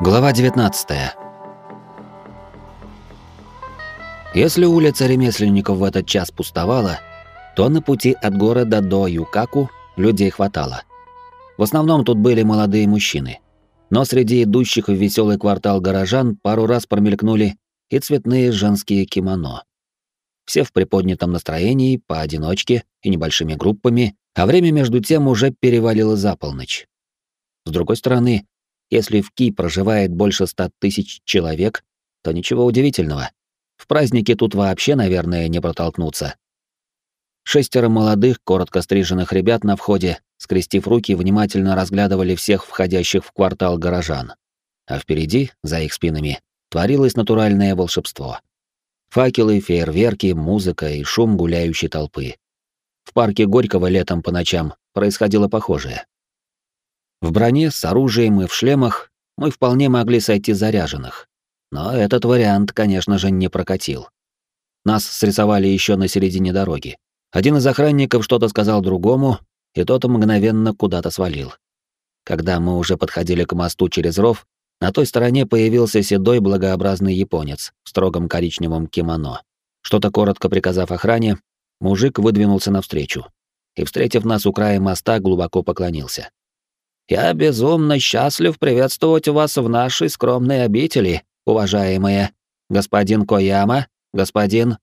Глава 19. Если улица ремесленников в этот час пустовала, то на пути от города до Юкаку людей хватало. В основном тут были молодые мужчины. Но среди идущих в веселый квартал горожан пару раз промелькнули и цветные женские кимоно. Все в приподнятом настроении, поодиночке и небольшими группами, а время между тем уже перевалило за полночь. С другой стороны, если в Ки проживает больше ста тысяч человек, то ничего удивительного. В празднике тут вообще, наверное, не протолкнуться. Шестеро молодых, коротко стриженных ребят на входе, скрестив руки, внимательно разглядывали всех входящих в квартал горожан. А впереди, за их спинами, творилось натуральное волшебство. Факелы, фейерверки, музыка и шум гуляющей толпы. В парке Горького летом по ночам происходило похожее. В броне, с оружием и в шлемах мы вполне могли сойти заряженных. Но этот вариант, конечно же, не прокатил. Нас срисовали еще на середине дороги. Один из охранников что-то сказал другому, и тот мгновенно куда-то свалил. Когда мы уже подходили к мосту через ров, на той стороне появился седой благообразный японец в строгом коричневом кимоно. Что-то коротко приказав охране, мужик выдвинулся навстречу и, встретив нас у края моста, глубоко поклонился. Я безумно счастлив приветствовать вас в нашей скромной обители, уважаемые. Господин Кояма, господин...»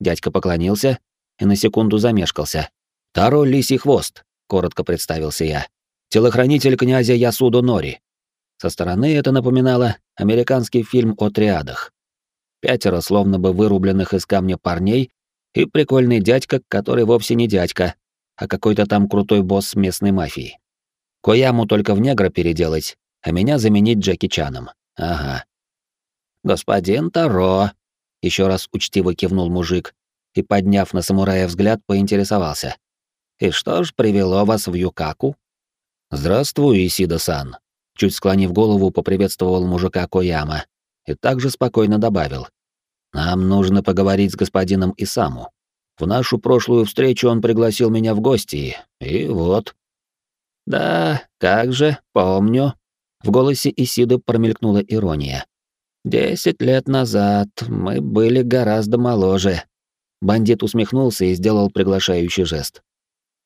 Дядька поклонился и на секунду замешкался. «Таро Лисий Хвост», — коротко представился я. «Телохранитель князя Ясуду Нори». Со стороны это напоминало американский фильм о триадах. Пятеро словно бы вырубленных из камня парней и прикольный дядька, который вовсе не дядька, а какой-то там крутой босс местной мафии. Кояму только в негра переделать, а меня заменить Джеки Чаном. Ага. Господин Таро, еще раз учтиво кивнул мужик и, подняв на самурая взгляд, поинтересовался. И что ж привело вас в Юкаку? Здравствуй, Исида-сан. Чуть склонив голову, поприветствовал мужика Кояма и также спокойно добавил. Нам нужно поговорить с господином Исаму. В нашу прошлую встречу он пригласил меня в гости, и вот. «Да, как же, помню». В голосе Исиды промелькнула ирония. «Десять лет назад мы были гораздо моложе». Бандит усмехнулся и сделал приглашающий жест.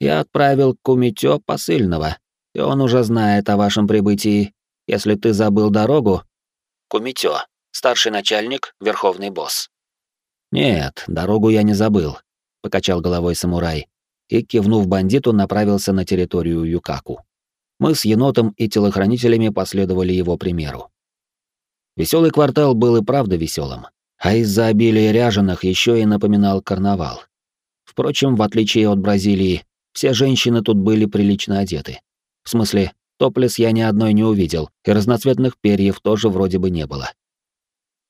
«Я отправил Кумитё посыльного, и он уже знает о вашем прибытии. Если ты забыл дорогу...» «Кумитё, старший начальник, верховный босс». «Нет, дорогу я не забыл», — покачал головой самурай и, кивнув бандиту, направился на территорию Юкаку. Мы с енотом и телохранителями последовали его примеру. Веселый квартал был и правда веселым, а из-за обилия ряженых еще и напоминал карнавал. Впрочем, в отличие от Бразилии, все женщины тут были прилично одеты. В смысле, топлес я ни одной не увидел, и разноцветных перьев тоже вроде бы не было.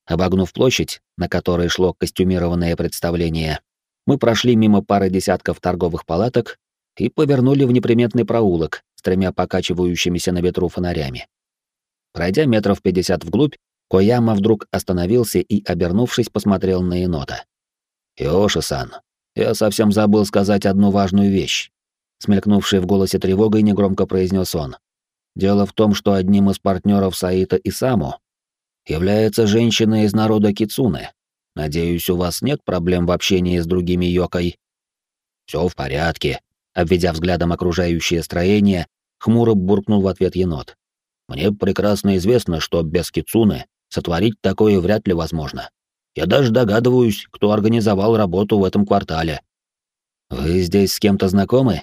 Обогнув площадь, на которой шло костюмированное представление, мы прошли мимо пары десятков торговых палаток и повернули в неприметный проулок с тремя покачивающимися на ветру фонарями. Пройдя метров пятьдесят вглубь, Кояма вдруг остановился и, обернувшись, посмотрел на енота. «Иоши-сан, я совсем забыл сказать одну важную вещь», смелькнувший в голосе тревогой негромко произнес он. «Дело в том, что одним из партнеров Саита Исаму является женщина из народа Кицуне, Надеюсь, у вас нет проблем в общении с другими йокой. Все в порядке. Обведя взглядом окружающее строение, хмуро буркнул в ответ енот. Мне прекрасно известно, что без кицуны сотворить такое вряд ли возможно. Я даже догадываюсь, кто организовал работу в этом квартале. Вы здесь с кем-то знакомы?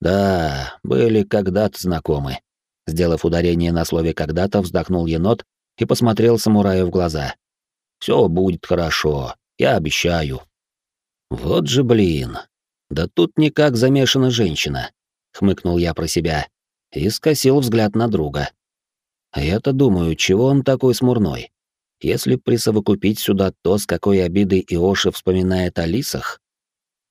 Да, были когда-то знакомы. Сделав ударение на слове «когда-то», вздохнул енот и посмотрел самураю в глаза. Все будет хорошо, я обещаю. Вот же блин. Да тут никак замешана женщина, хмыкнул я про себя и скосил взгляд на друга. А я-то думаю, чего он такой смурной? Если присовокупить сюда то, с какой обидой Иоши вспоминает о лисах.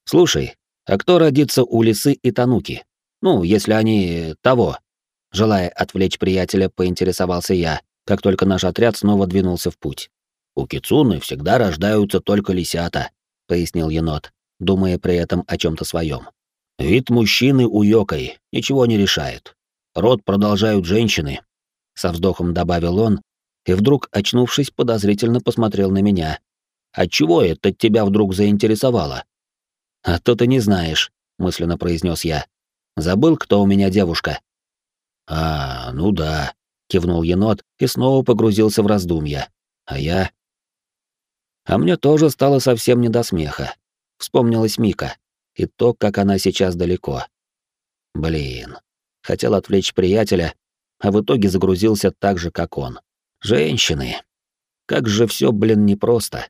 Слушай, а кто родится у лисы и тануки? Ну, если они того. Желая отвлечь приятеля, поинтересовался я, как только наш отряд снова двинулся в путь. У кицуны всегда рождаются только лисята, пояснил енот, думая при этом о чем-то своем. Вид мужчины у Йокой ничего не решает. Род продолжают женщины, со вздохом добавил он и вдруг, очнувшись, подозрительно посмотрел на меня. «А чего это тебя вдруг заинтересовало?» «А то ты не знаешь», — мысленно произнес я. «Забыл, кто у меня девушка?» «А, ну да», — кивнул енот и снова погрузился в раздумья. «А я...» А мне тоже стало совсем не до смеха. Вспомнилась Мика и то, как она сейчас далеко. Блин, хотел отвлечь приятеля, а в итоге загрузился так же, как он. Женщины. Как же все, блин, непросто.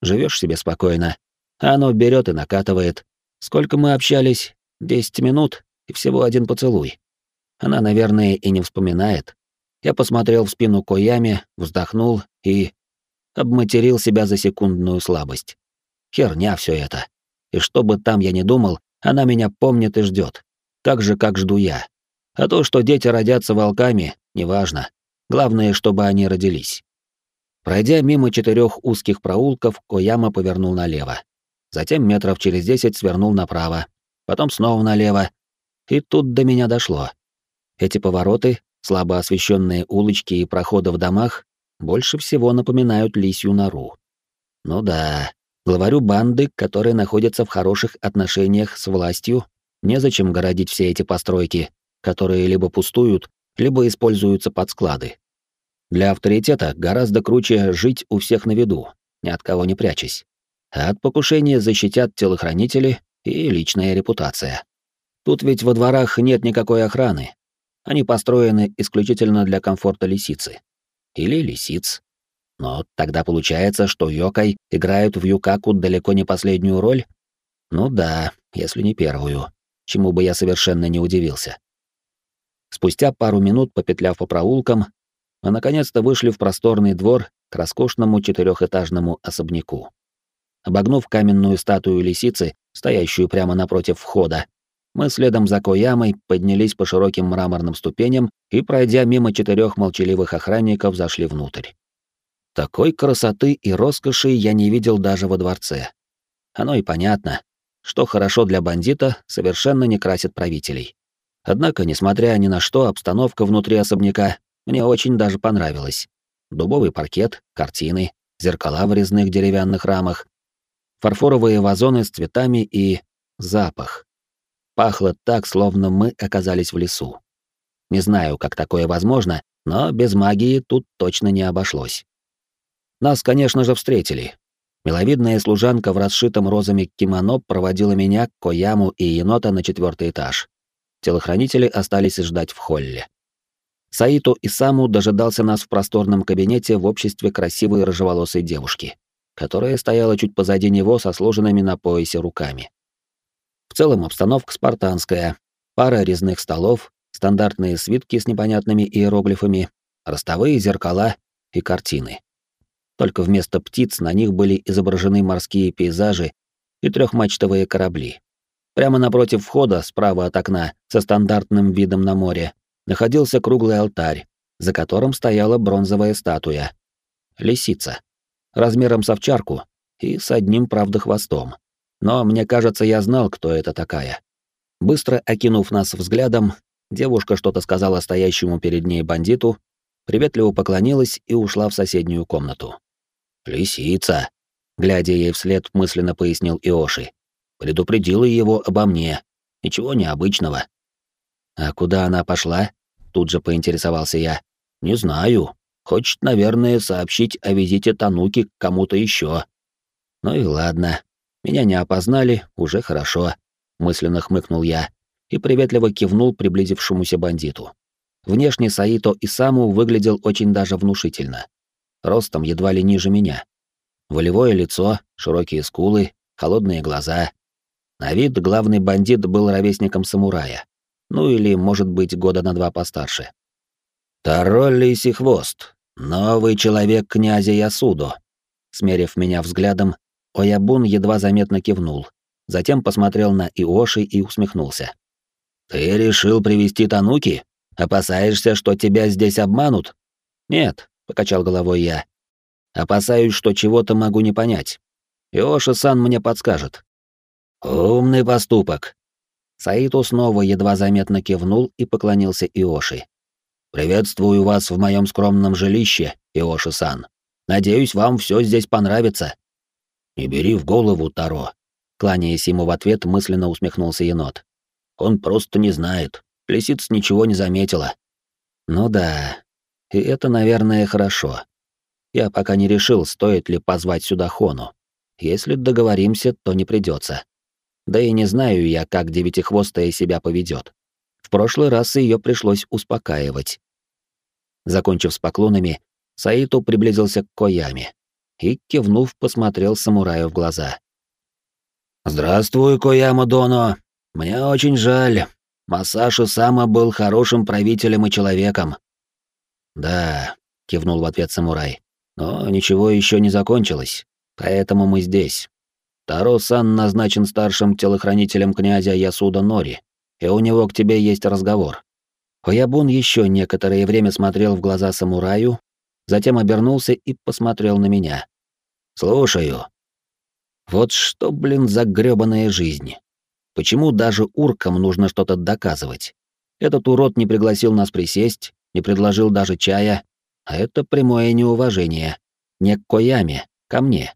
Живешь себе спокойно, а оно берет и накатывает. Сколько мы общались? Десять минут и всего один поцелуй. Она, наверное, и не вспоминает. Я посмотрел в спину Коями, вздохнул и обматерил себя за секундную слабость. Херня все это. И что бы там я ни думал, она меня помнит и ждет. Так же, как жду я. А то, что дети родятся волками, неважно. Главное, чтобы они родились. Пройдя мимо четырех узких проулков, Кояма повернул налево. Затем метров через десять свернул направо, потом снова налево. И тут до меня дошло. Эти повороты, слабо освещенные улочки и проходы в домах больше всего напоминают лисью нору. Ну да, главарю банды, которые находятся в хороших отношениях с властью, незачем городить все эти постройки, которые либо пустуют, либо используются под склады. Для авторитета гораздо круче жить у всех на виду, ни от кого не прячась. А от покушения защитят телохранители и личная репутация. Тут ведь во дворах нет никакой охраны. Они построены исключительно для комфорта лисицы. Или лисиц. Но тогда получается, что Йокай играют в Юкаку далеко не последнюю роль? Ну да, если не первую, чему бы я совершенно не удивился. Спустя пару минут, попетляв по проулкам, мы наконец-то вышли в просторный двор к роскошному четырехэтажному особняку. Обогнув каменную статую лисицы, стоящую прямо напротив входа, мы следом за Коямой поднялись по широким мраморным ступеням и, пройдя мимо четырех молчаливых охранников, зашли внутрь. Такой красоты и роскоши я не видел даже во дворце. Оно и понятно, что хорошо для бандита совершенно не красит правителей. Однако, несмотря ни на что, обстановка внутри особняка мне очень даже понравилась. Дубовый паркет, картины, зеркала в резных деревянных рамах, фарфоровые вазоны с цветами и запах. Пахло так, словно мы оказались в лесу. Не знаю, как такое возможно, но без магии тут точно не обошлось. Нас, конечно же, встретили. Миловидная служанка в расшитом розами кимоно проводила меня, Кояму и енота на четвертый этаж. Телохранители остались ждать в холле. Саито и Саму дожидался нас в просторном кабинете в обществе красивой рыжеволосой девушки, которая стояла чуть позади него со сложенными на поясе руками. В целом обстановка спартанская. Пара резных столов, стандартные свитки с непонятными иероглифами, ростовые зеркала и картины. Только вместо птиц на них были изображены морские пейзажи и трехмачтовые корабли. Прямо напротив входа, справа от окна, со стандартным видом на море, находился круглый алтарь, за которым стояла бронзовая статуя. Лисица. Размером с овчарку и с одним, правда, хвостом. Но мне кажется, я знал, кто это такая. Быстро окинув нас взглядом, девушка что-то сказала стоящему перед ней бандиту, приветливо поклонилась и ушла в соседнюю комнату. «Лисица», — глядя ей вслед, мысленно пояснил Иоши. «Предупредила его обо мне. Ничего необычного». «А куда она пошла?» — тут же поинтересовался я. «Не знаю. Хочет, наверное, сообщить о визите Тануки к кому-то еще. Ну и ладно, меня не опознали, уже хорошо, мысленно хмыкнул я и приветливо кивнул приблизившемуся бандиту. Внешне Саито и Саму выглядел очень даже внушительно. Ростом едва ли ниже меня. Волевое лицо, широкие скулы, холодные глаза. На вид главный бандит был ровесником самурая. Ну или, может быть, года на два постарше. «Тароль Лисий Хвост, новый человек князя Ясудо», смерив меня взглядом, Оябун едва заметно кивнул, затем посмотрел на Иоши и усмехнулся. «Ты решил привести Тануки? Опасаешься, что тебя здесь обманут?» «Нет», — покачал головой я. «Опасаюсь, что чего-то могу не понять. Иоши-сан мне подскажет». «Умный поступок». Саиту снова едва заметно кивнул и поклонился Иоши. Приветствую вас в моем скромном жилище, Иоши-сан. Надеюсь, вам все здесь понравится». «Не бери в голову, Таро», — кланяясь ему в ответ, мысленно усмехнулся енот. «Он просто не знает. Лисица ничего не заметила». «Ну да, и это, наверное, хорошо. Я пока не решил, стоит ли позвать сюда Хону. Если договоримся, то не придется. Да и не знаю я, как девятихвостая себя поведет. В прошлый раз ее пришлось успокаивать. Закончив с поклонами, Саиту приблизился к Кояме и, кивнув, посмотрел самураю в глаза. «Здравствуй, Кояма Доно. Мне очень жаль. Масаши Сама был хорошим правителем и человеком». «Да», — кивнул в ответ самурай, — «но ничего еще не закончилось, поэтому мы здесь. Таро-сан назначен старшим телохранителем князя Ясуда Нори, и у него к тебе есть разговор. Хоябун еще некоторое время смотрел в глаза самураю, затем обернулся и посмотрел на меня. «Слушаю». Вот что, блин, за грёбаная жизнь. Почему даже уркам нужно что-то доказывать? Этот урод не пригласил нас присесть, не предложил даже чая, а это прямое неуважение. Не к Кояме, ко мне.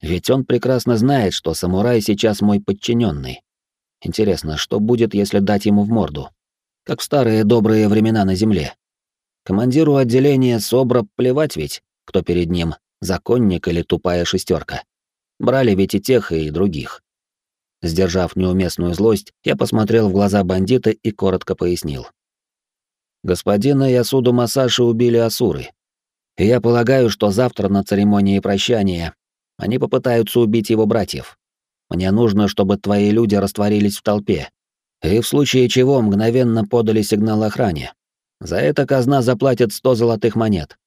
Ведь он прекрасно знает, что самурай сейчас мой подчиненный. Интересно, что будет, если дать ему в морду? Как в старые добрые времена на земле. Командиру отделения СОБРа плевать ведь, кто перед ним, законник или тупая шестерка. Брали ведь и тех, и других. Сдержав неуместную злость, я посмотрел в глаза бандита и коротко пояснил. Господина Ясуду Масаши убили асуры. И я полагаю, что завтра на церемонии прощания они попытаются убить его братьев. Мне нужно, чтобы твои люди растворились в толпе. И в случае чего мгновенно подали сигнал охране. За это казна заплатит сто золотых монет.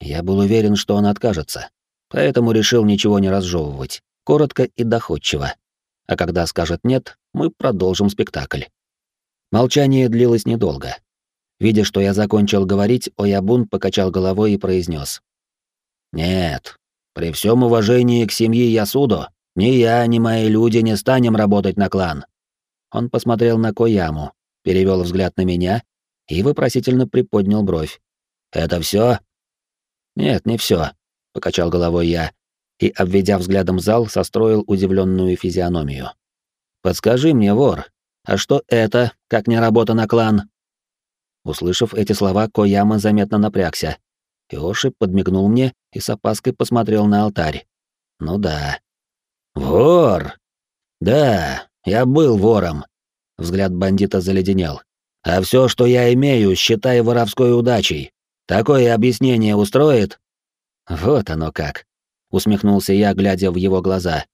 Я был уверен, что он откажется, поэтому решил ничего не разжевывать, коротко и доходчиво. А когда скажет «нет», мы продолжим спектакль. Молчание длилось недолго. Видя, что я закончил говорить, Оябун покачал головой и произнес: «Нет, при всем уважении к семье Ясудо, ни я, ни мои люди не станем работать на клан». Он посмотрел на Кояму, перевел взгляд на меня и вопросительно приподнял бровь. «Это все? «Нет, не все, покачал головой я и, обведя взглядом зал, состроил удивленную физиономию. «Подскажи мне, вор, а что это, как не работа на клан?» Услышав эти слова, Кояма заметно напрягся. Иоши подмигнул мне и с опаской посмотрел на алтарь. Ну да. «Вор! Да, я был вором!» Взгляд бандита заледенел. «А все, что я имею, считай воровской удачей. Такое объяснение устроит?» «Вот оно как!» — усмехнулся я, глядя в его глаза.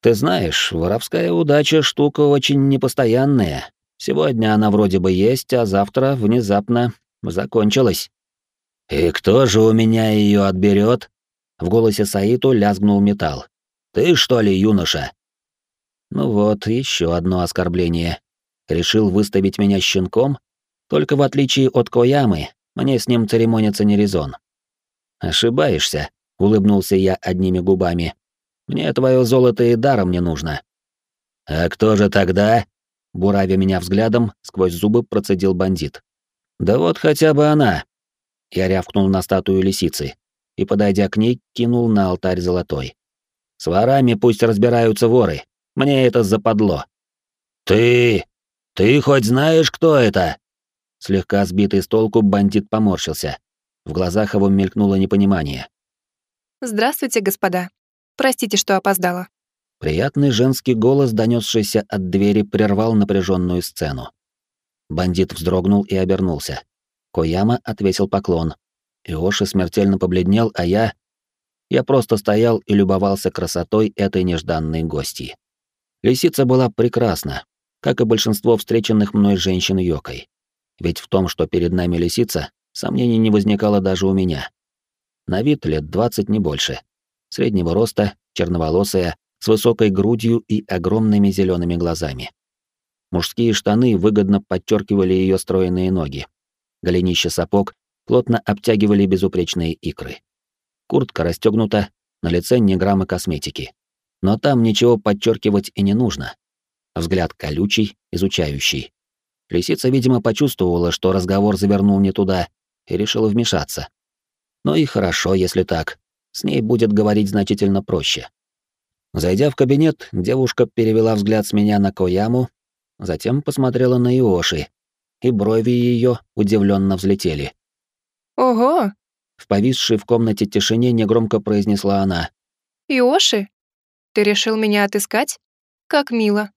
«Ты знаешь, воровская удача — штука очень непостоянная. Сегодня она вроде бы есть, а завтра внезапно закончилась. «И кто же у меня ее отберет? В голосе Саиту лязгнул металл. «Ты что ли, юноша?» Ну вот, еще одно оскорбление. Решил выставить меня щенком? Только в отличие от Коямы, мне с ним церемониться не резон. «Ошибаешься», — улыбнулся я одними губами. «Мне твое золото и даром не нужно». «А кто же тогда?» Буравя меня взглядом, сквозь зубы процедил бандит. «Да вот хотя бы она!» Я рявкнул на статую лисицы и, подойдя к ней, кинул на алтарь золотой. «С ворами пусть разбираются воры. Мне это западло». «Ты... ты хоть знаешь, кто это?» Слегка сбитый с толку бандит поморщился. В глазах его мелькнуло непонимание. «Здравствуйте, господа. Простите, что опоздала». Приятный женский голос, донесшийся от двери, прервал напряженную сцену. Бандит вздрогнул и обернулся. Кояма отвесил поклон. Иоши смертельно побледнел, а я... Я просто стоял и любовался красотой этой нежданной гости. Лисица была прекрасна, как и большинство встреченных мной женщин Йокой. Ведь в том, что перед нами лисица, сомнений не возникало даже у меня. На вид лет двадцать не больше. Среднего роста, черноволосая, с высокой грудью и огромными зелеными глазами. Мужские штаны выгодно подчеркивали ее стройные ноги. Голенища сапог плотно обтягивали безупречные икры. Куртка расстегнута, на лице ни грамма косметики. Но там ничего подчеркивать и не нужно. Взгляд колючий, изучающий. Лисица, видимо, почувствовала, что разговор завернул не туда, и решила вмешаться. Ну и хорошо, если так. С ней будет говорить значительно проще. Зайдя в кабинет, девушка перевела взгляд с меня на Кояму, затем посмотрела на Иоши, и брови ее удивленно взлетели. Ого! В повисшей в комнате тишине негромко произнесла она. Иоши? Ты решил меня отыскать? Как мило.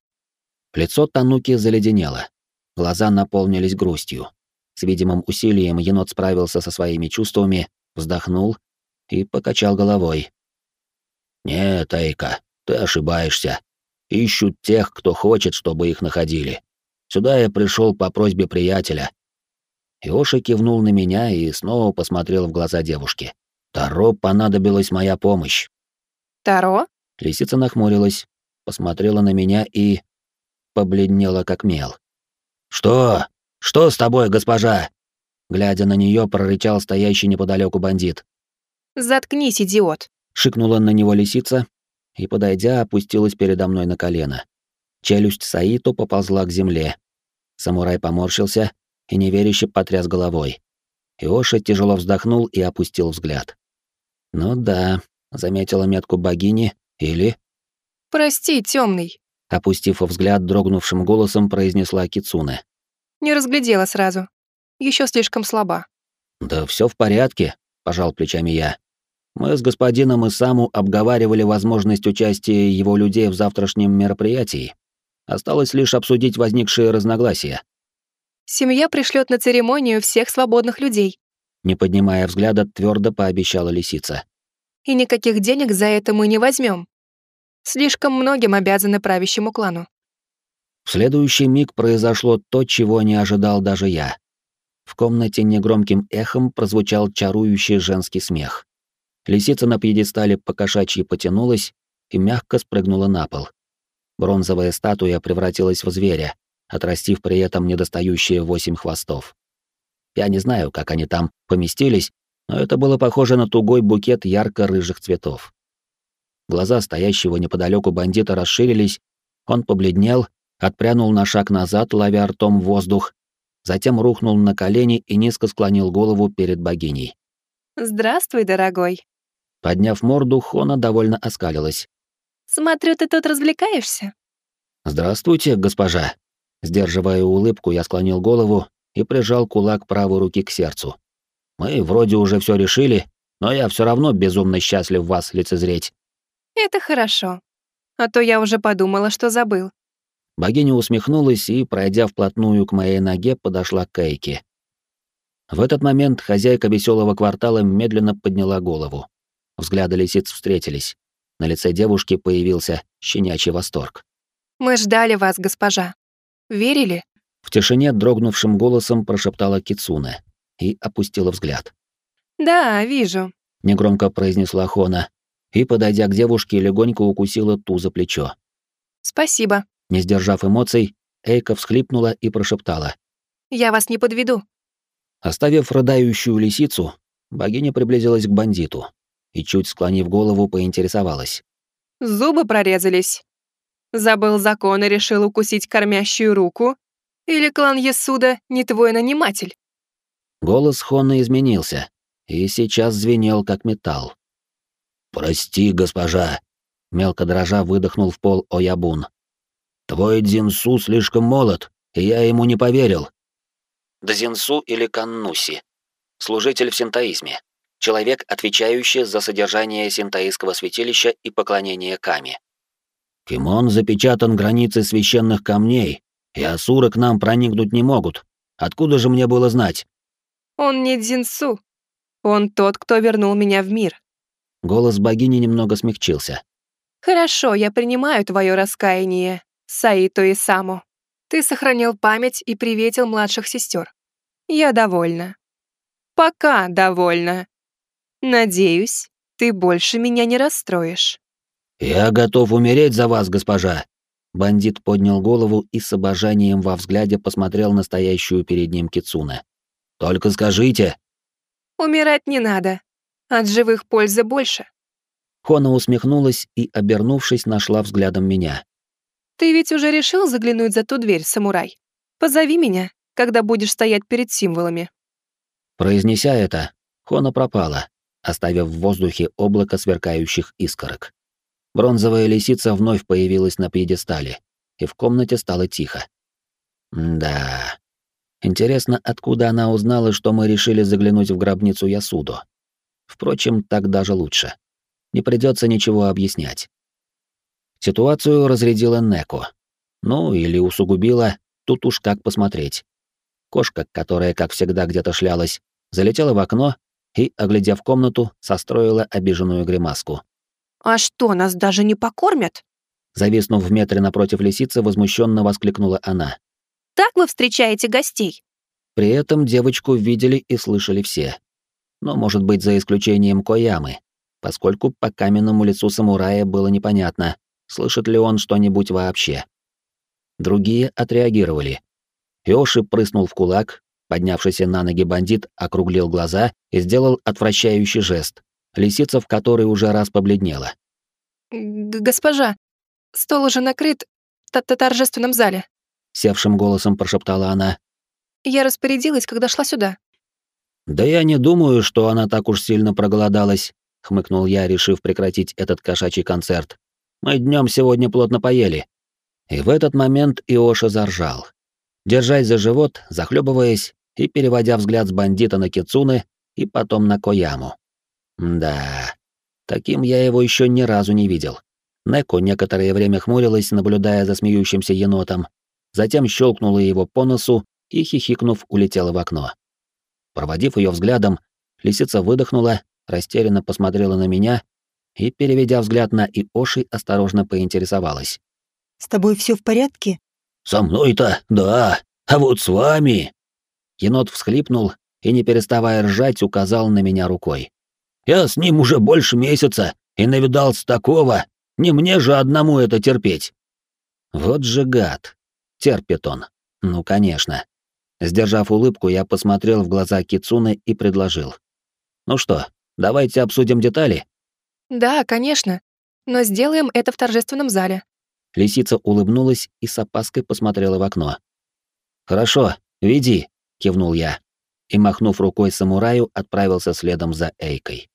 Лицо Тануки заледенело. Глаза наполнились грустью. С видимым усилием енот справился со своими чувствами, вздохнул и покачал головой. «Нет, Эйка, ты ошибаешься. Ищут тех, кто хочет, чтобы их находили. Сюда я пришел по просьбе приятеля». Иоши кивнул на меня и снова посмотрел в глаза девушки. «Таро понадобилась моя помощь». «Таро?» Лисица нахмурилась, посмотрела на меня и... побледнела как мел. «Что? Что с тобой, госпожа?» Глядя на нее, прорычал стоящий неподалеку бандит. «Заткнись, идиот!» — шикнула на него лисица и, подойдя, опустилась передо мной на колено. Челюсть Саито поползла к земле. Самурай поморщился и неверяще потряс головой. Иоша тяжело вздохнул и опустил взгляд. «Ну да», — заметила метку богини, или... «Прости, темный», — опустив взгляд дрогнувшим голосом, произнесла Кицуне. «Не разглядела сразу. Еще слишком слаба». «Да все в порядке», — пожал плечами я. Мы с господином Исаму обговаривали возможность участия его людей в завтрашнем мероприятии. Осталось лишь обсудить возникшие разногласия. «Семья пришлет на церемонию всех свободных людей», не поднимая взгляда, твердо пообещала лисица. «И никаких денег за это мы не возьмем. Слишком многим обязаны правящему клану». В следующий миг произошло то, чего не ожидал даже я. В комнате негромким эхом прозвучал чарующий женский смех. Лисица на пьедестале покошачьи потянулась и мягко спрыгнула на пол. Бронзовая статуя превратилась в зверя, отрастив при этом недостающие восемь хвостов. Я не знаю, как они там поместились, но это было похоже на тугой букет ярко-рыжих цветов. Глаза стоящего неподалеку бандита расширились, он побледнел, отпрянул на шаг назад, ловя ртом воздух, затем рухнул на колени и низко склонил голову перед богиней. «Здравствуй, дорогой», Подняв морду, Хона довольно оскалилась. «Смотрю, ты тут развлекаешься?» «Здравствуйте, госпожа». Сдерживая улыбку, я склонил голову и прижал кулак правой руки к сердцу. «Мы вроде уже все решили, но я все равно безумно счастлив вас лицезреть». «Это хорошо. А то я уже подумала, что забыл». Богиня усмехнулась и, пройдя вплотную к моей ноге, подошла к Эйке. В этот момент хозяйка веселого квартала медленно подняла голову. Взгляды лисиц встретились. На лице девушки появился щенячий восторг. «Мы ждали вас, госпожа. Верили?» В тишине дрогнувшим голосом прошептала Кицуне и опустила взгляд. «Да, вижу», — негромко произнесла Хона и, подойдя к девушке, легонько укусила ту за плечо. «Спасибо». Не сдержав эмоций, Эйка всхлипнула и прошептала. «Я вас не подведу». Оставив рыдающую лисицу, богиня приблизилась к бандиту и, чуть склонив голову, поинтересовалась. «Зубы прорезались. Забыл закон и решил укусить кормящую руку? Или клан Есуда не твой наниматель?» Голос Хонна изменился и сейчас звенел, как металл. «Прости, госпожа», — мелко дрожа выдохнул в пол Оябун. «Твой Дзинсу слишком молод, и я ему не поверил». Дзинсу или Каннуси. Служитель в синтоизме человек, отвечающий за содержание синтаистского святилища и поклонение Ками. Кимон запечатан границей священных камней, и асуры к нам проникнуть не могут. Откуда же мне было знать? Он не Дзинсу. Он тот, кто вернул меня в мир. Голос богини немного смягчился. Хорошо, я принимаю твое раскаяние, Саито и Саму. Ты сохранил память и приветил младших сестер. Я довольна. Пока довольна. Надеюсь, ты больше меня не расстроишь. Я готов умереть за вас, госпожа. Бандит поднял голову и с обожанием во взгляде посмотрел на стоящую перед ним Кицуна. Только скажите. Умирать не надо. От живых пользы больше. Хона усмехнулась и, обернувшись, нашла взглядом меня. Ты ведь уже решил заглянуть за ту дверь, самурай? Позови меня, когда будешь стоять перед символами. Произнеся это, Хона пропала, оставив в воздухе облако сверкающих искорок. Бронзовая лисица вновь появилась на пьедестале, и в комнате стало тихо. Да. Интересно, откуда она узнала, что мы решили заглянуть в гробницу Ясудо. Впрочем, так даже лучше. Не придется ничего объяснять. Ситуацию разрядила Неко. Ну, или усугубила, тут уж как посмотреть. Кошка, которая, как всегда, где-то шлялась, залетела в окно и, оглядев комнату, состроила обиженную гримаску. «А что, нас даже не покормят?» Зависнув в метре напротив лисицы, возмущенно воскликнула она. «Так вы встречаете гостей?» При этом девочку видели и слышали все. Но, может быть, за исключением Коямы, поскольку по каменному лицу самурая было непонятно, слышит ли он что-нибудь вообще. Другие отреагировали. Йоши прыснул в кулак, поднявшийся на ноги бандит округлил глаза и сделал отвращающий жест, лисица в которой уже раз побледнела. «Госпожа, стол уже накрыт в торжественном зале», — севшим голосом прошептала она. «Я распорядилась, когда шла сюда». «Да я не думаю, что она так уж сильно проголодалась», — хмыкнул я, решив прекратить этот кошачий концерт. «Мы днем сегодня плотно поели». И в этот момент Иоша заржал. Держась за живот, захлебываясь и переводя взгляд с бандита на Кицуны и потом на Кояму. Да, таким я его еще ни разу не видел. Неко некоторое время хмурилась, наблюдая за смеющимся енотом, затем щелкнула его по носу и, хихикнув, улетела в окно. Проводив ее взглядом, лисица выдохнула, растерянно посмотрела на меня и, переведя взгляд на Иоши, осторожно поинтересовалась. «С тобой все в порядке?» «Со мной-то, да, а вот с вами...» Енот всхлипнул и, не переставая ржать, указал на меня рукой. «Я с ним уже больше месяца и навидался такого, не мне же одному это терпеть». Вот же гад. Терпит он. Ну, конечно. Сдержав улыбку, я посмотрел в глаза Кицуны и предложил. «Ну что, давайте обсудим детали?» «Да, конечно. Но сделаем это в торжественном зале». Лисица улыбнулась и с опаской посмотрела в окно. «Хорошо, веди», — кивнул я. И, махнув рукой самураю, отправился следом за Эйкой.